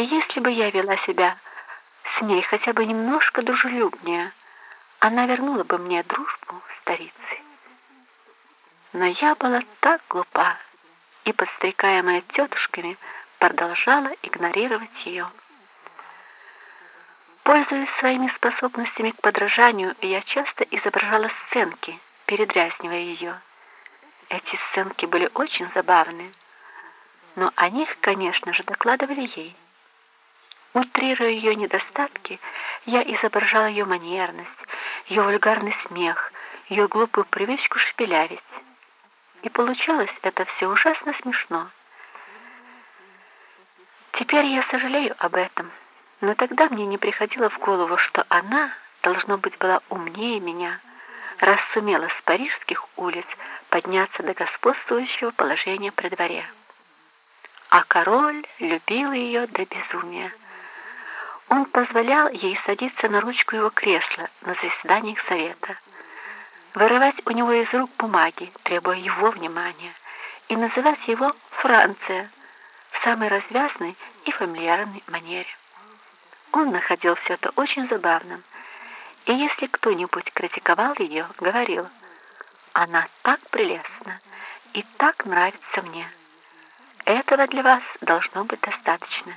И если бы я вела себя с ней хотя бы немножко дружелюбнее, она вернула бы мне дружбу старицы. Но я была так глупа и, подстрекаемая тетушками, продолжала игнорировать ее. Пользуясь своими способностями к подражанию, я часто изображала сценки, передразнивая ее. Эти сценки были очень забавны, но о них, конечно же, докладывали ей. Утрируя ее недостатки, я изображала ее манерность, ее вульгарный смех, ее глупую привычку шепелявить. И получалось это все ужасно смешно. Теперь я сожалею об этом, но тогда мне не приходило в голову, что она, должно быть, была умнее меня, раз сумела с парижских улиц подняться до господствующего положения при дворе. А король любил ее до безумия. Он позволял ей садиться на ручку его кресла на заседаниях совета, вырывать у него из рук бумаги, требуя его внимания, и называть его «Франция» в самой развязной и фамильярной манере. Он находил все это очень забавным, и если кто-нибудь критиковал ее, говорил, «Она так прелестна и так нравится мне. Этого для вас должно быть достаточно».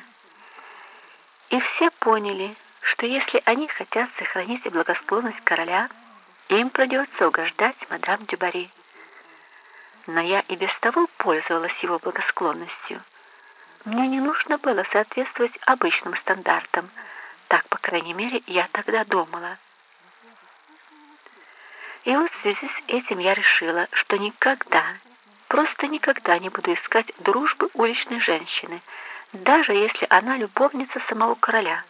И все поняли, что если они хотят сохранить благосклонность короля, им придется угождать мадам Дюбари. Но я и без того пользовалась его благосклонностью. Мне не нужно было соответствовать обычным стандартам. Так, по крайней мере, я тогда думала. И вот в связи с этим я решила, что никогда, просто никогда не буду искать дружбы уличной женщины, даже если она любовница самого короля.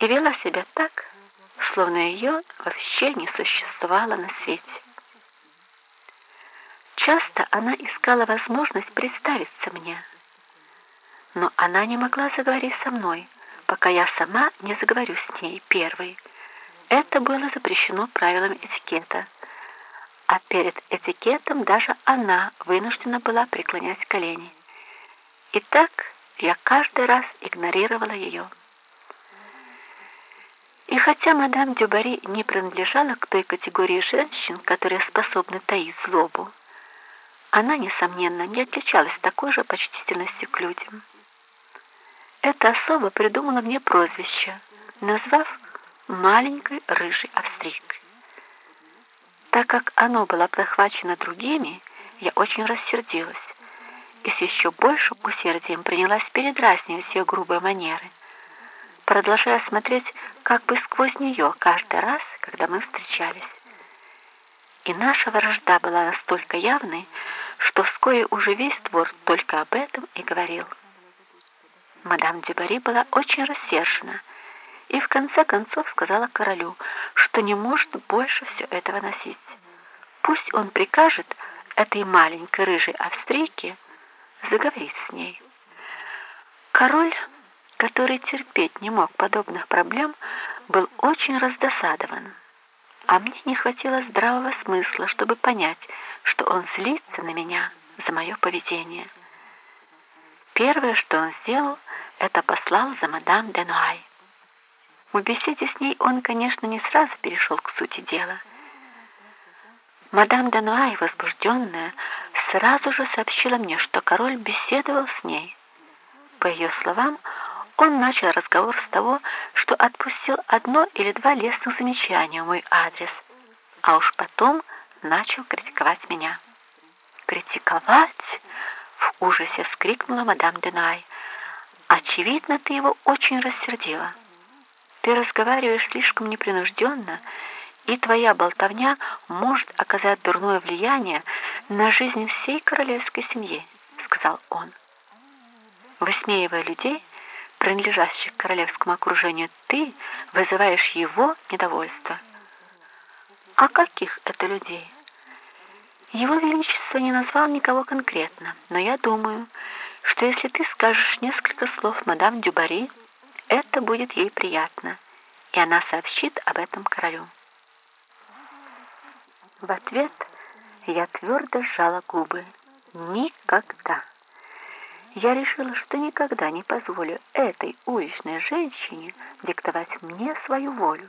И вела себя так, словно ее вообще не существовало на свете. Часто она искала возможность представиться мне, но она не могла заговорить со мной, пока я сама не заговорю с ней первой. Это было запрещено правилами этикета. А перед этикетом даже она вынуждена была преклонять колени. И так я каждый раз игнорировала ее. И хотя мадам Дюбари не принадлежала к той категории женщин, которые способны таить злобу, она, несомненно, не отличалась такой же почтительностью к людям. Эта особа придумала мне прозвище, назвав маленькой рыжей австрийкой. Так как оно было прохвачено другими, я очень рассердилась и с еще большим усердием принялась передразнивать ее грубые манеры, продолжая смотреть как бы сквозь нее каждый раз, когда мы встречались. И наша вражда была настолько явной, что вскоре уже весь двор только об этом и говорил. Мадам Дюбари была очень рассержена и в конце концов сказала королю, что не может больше все этого носить. Пусть он прикажет этой маленькой рыжей австрийке заговорить с ней. Король, который терпеть не мог подобных проблем, был очень раздосадован. А мне не хватило здравого смысла, чтобы понять, что он злится на меня за мое поведение. Первое, что он сделал, это послал за мадам Денуай. В беседе с ней он, конечно, не сразу перешел к сути дела. Мадам Денуай, возбужденная, сразу же сообщила мне, что король беседовал с ней. По ее словам, он начал разговор с того, что отпустил одно или два лестных замечания в мой адрес, а уж потом начал критиковать меня. «Критиковать?» — в ужасе вскрикнула мадам Денай. «Очевидно, ты его очень рассердила. Ты разговариваешь слишком непринужденно, и твоя болтовня может оказать дурное влияние на жизнь всей королевской семьи», — сказал он. Высмеивая людей, принадлежащих к королевскому окружению, ты вызываешь его недовольство. А каких это людей? Его Величество не назвал никого конкретно, но я думаю, что если ты скажешь несколько слов мадам Дюбари, это будет ей приятно, и она сообщит об этом королю. В ответ я твердо сжала губы. Никогда. Я решила, что никогда не позволю этой уличной женщине диктовать мне свою волю.